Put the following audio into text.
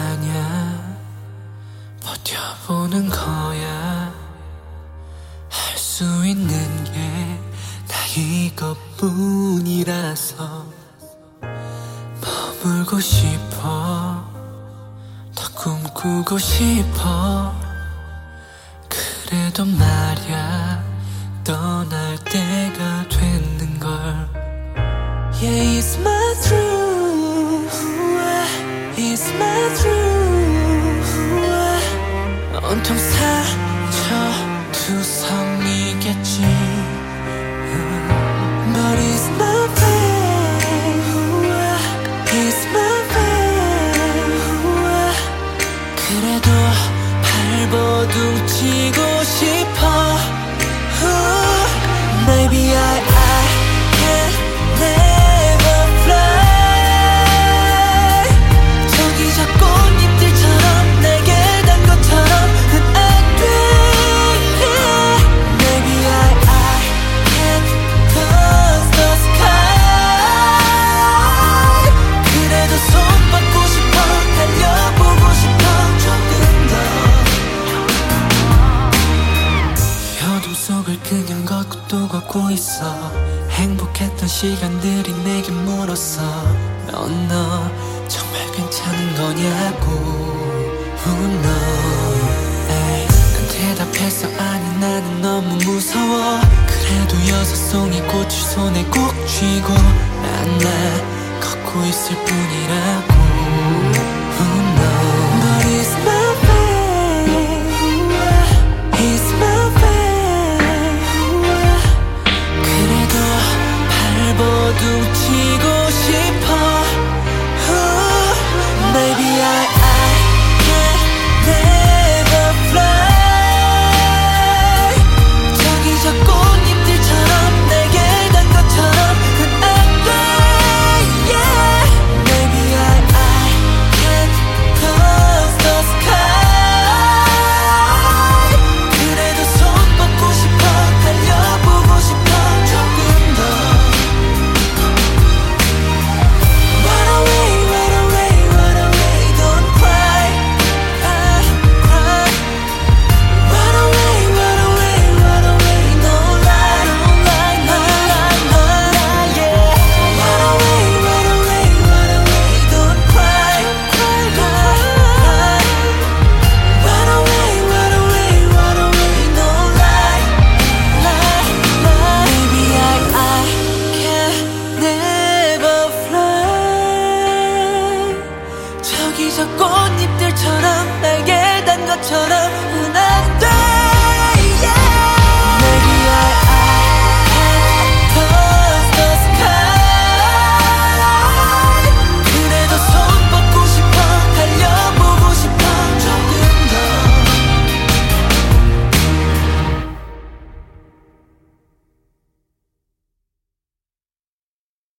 아니야. 버텨보는 거야. 할 수 있는 게 나 이것뿐이라서 머물고 싶어. 더 꿈꾸고 싶어. 그래도 말야 떠날 때가 됐는걸. Yeah it's my truth 투성이겠지 또 걷고 있어. 행복했던 시간들이 내게 물었어. 넌 너 정말 괜찮은 거냐고 Who 난 대답했어 아니 나는 너무 무서워. 그래도 여섯 송이 꽃을 손에 꼭 쥐고 난 나 걷고 있을 뿐이라고 저 꽃잎들처럼 날개 단 것처럼